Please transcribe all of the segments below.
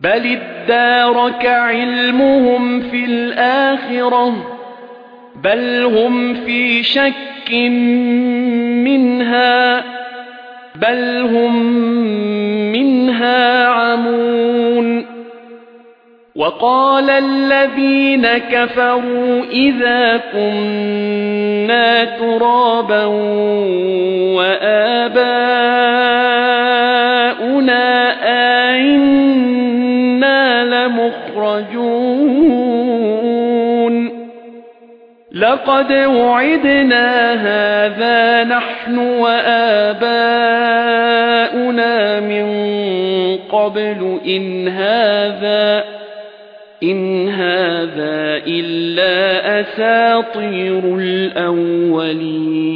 بَلِ ادَّارَكَ عِلْمُهُمْ فِي الْآخِرَةِ بَلْ هُمْ فِي شَكٍّ مِنْهَا بَلْ هُمْ مِنْهَا عَمُونَ وَقَالَ الَّذِينَ كَفَرُوا إِذَا كُنَّا تُرَابًا وَآبَاؤُنَا أَئِنَّا لَمُخْرَجُونَ لَقَدْ وُعِدْنَا هَذَا نَحْنُ وَآبَاؤُنَا مِنْ قَبْلُ إِنْ هَذَا إِنْ هَذَا إِلَّا أَسَاطِيرُ الْأَوَّلِينَ.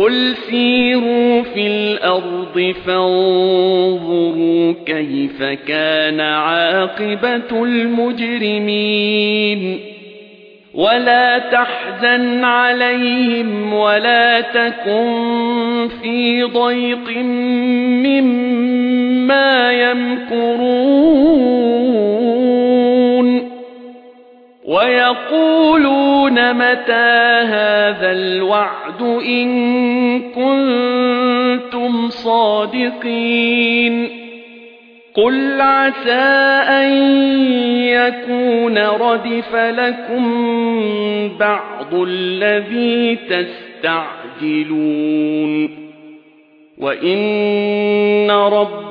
قُلْ سِيرُوا فِي الْأَرْضِ فَانظُرُوا كَيْفَ كَانَ عَاقِبَةُ الْمُجْرِمِينَ وَلَا تَحْزَنْ عَلَيْهِمْ وَلَا تَكُنْ فِي ضَيْقٍ مِّمَّا يَمْكُرُونَ وَيَقُولُونَ مَتَى هَذَا الْوَعْدُ إِن كُنتُمْ صَادِقِينَ. قُلْ عَسَىٰ أَن يَكُونَ رَدِفَ لَكُم بَعْضُ الَّذِي تَسْتَعْجِلُونَ. وَإِنَّ